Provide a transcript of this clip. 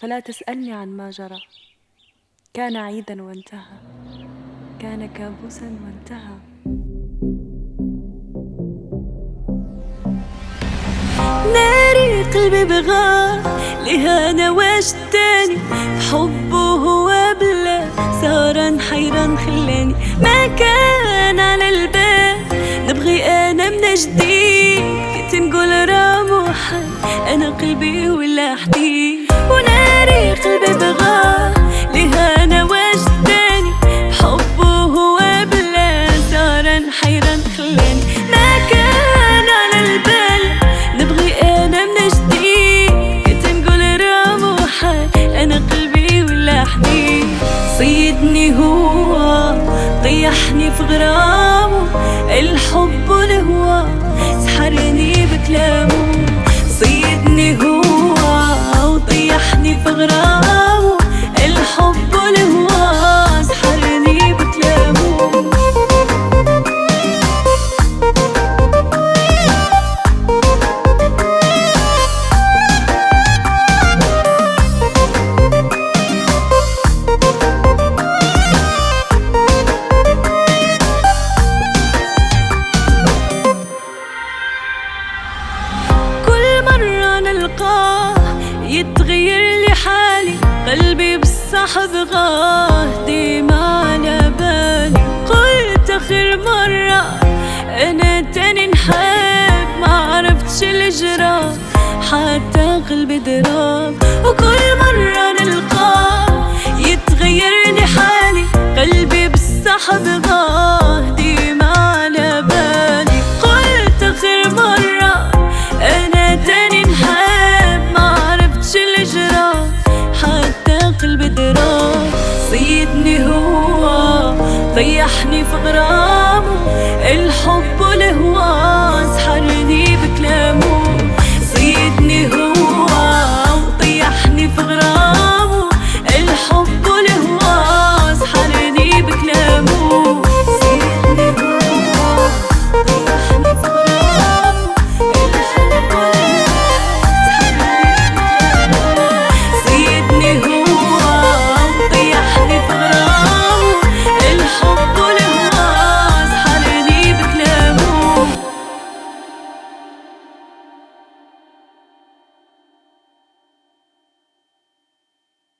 فلا تسألني عن ما جرى. كان عيدا وانتهى. كان كابوسا وانتهى. ناري قلبي بغاه لهانا واش تاني حبه هو بلا سهران حيران خلاني. ما كان على البال نبغي انا من جديد. كنت نقول راموحة انا قلبي ولا حديد. صيدني هو طيحني في غرامه الحب الهوى سحرني بكلامه. بالصحب غاه ديما على بالي قلت اخر مرة. انا تاني نحب ما عرفتش الجرى حتى قلبي دراب وكل مرة نلقاه يتغير لي حالي، قلبي بالصحب غاه ريحني في غرامه الحب لهواز حلو